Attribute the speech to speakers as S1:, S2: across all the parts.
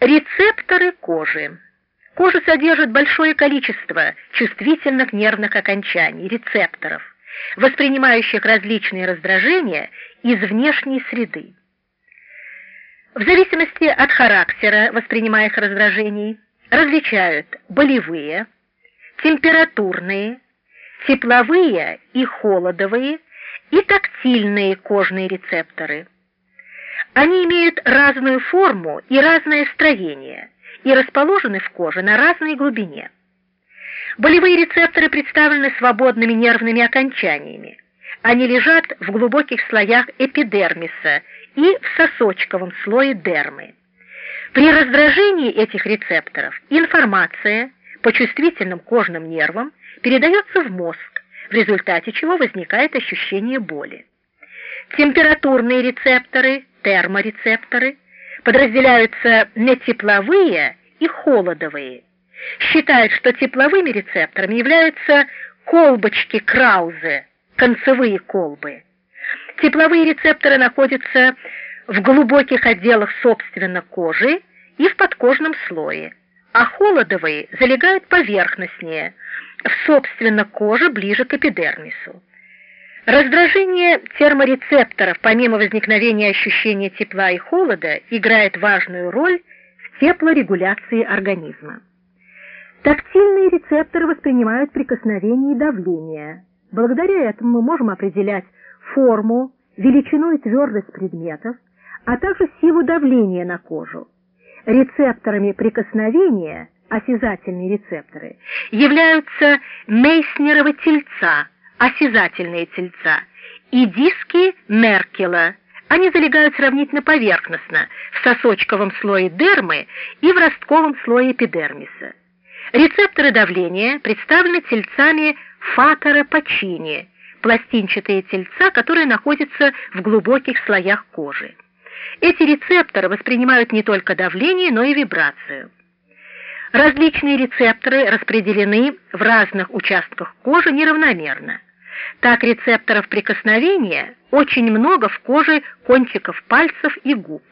S1: Рецепторы кожи. Кожа содержит большое количество чувствительных нервных окончаний, рецепторов, воспринимающих различные раздражения из внешней среды. В зависимости от характера воспринимаемых раздражений различают болевые, температурные, тепловые и холодовые и тактильные кожные рецепторы – они имеют разную форму и разное строение и расположены в коже на разной глубине. Болевые рецепторы представлены свободными нервными окончаниями. Они лежат в глубоких слоях эпидермиса и в сосочковом слое дермы. При раздражении этих рецепторов информация по чувствительным кожным нервам передается в мозг, в результате чего возникает ощущение боли. Температурные рецепторы терморецепторы подразделяются на тепловые и холодовые. Считают, что тепловыми рецепторами являются колбочки Краузе, концевые колбы. Тепловые рецепторы находятся в глубоких отделах собственно кожи и в подкожном слое, а холодовые залегают поверхностнее, в собственно коже ближе к эпидермису. Раздражение терморецепторов, помимо возникновения ощущения тепла и холода, играет важную роль в теплорегуляции организма. Тактильные рецепторы воспринимают прикосновение и давление. Благодаря этому мы можем определять форму, величину и твердость предметов, а также силу давления на кожу. Рецепторами прикосновения, осязательные рецепторы, являются Мейснеровы тельца – осязательные тельца, и диски Меркела. Они залегают сравнительно поверхностно в сосочковом слое дермы и в ростковом слое эпидермиса. Рецепторы давления представлены тельцами фатора Пачини, пластинчатые тельца, которые находятся в глубоких слоях кожи. Эти рецепторы воспринимают не только давление, но и вибрацию. Различные рецепторы распределены в разных участках кожи неравномерно. Так рецепторов прикосновения очень много в коже кончиков пальцев и губ.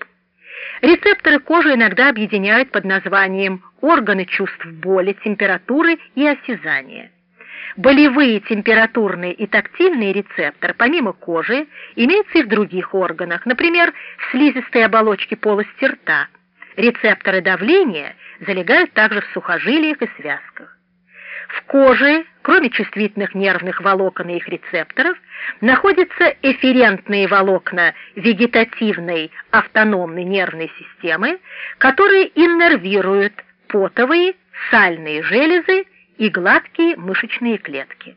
S1: Рецепторы кожи иногда объединяют под названием органы чувств боли, температуры и осязания. Болевые, температурные и тактильные рецепторы, помимо кожи, имеются и в других органах, например, в слизистой оболочке полости рта. Рецепторы давления залегают также в сухожилиях и связках. В коже, кроме чувствительных нервных волокон и их рецепторов, находятся эфферентные волокна вегетативной автономной нервной системы, которые иннервируют потовые, сальные железы и гладкие мышечные клетки.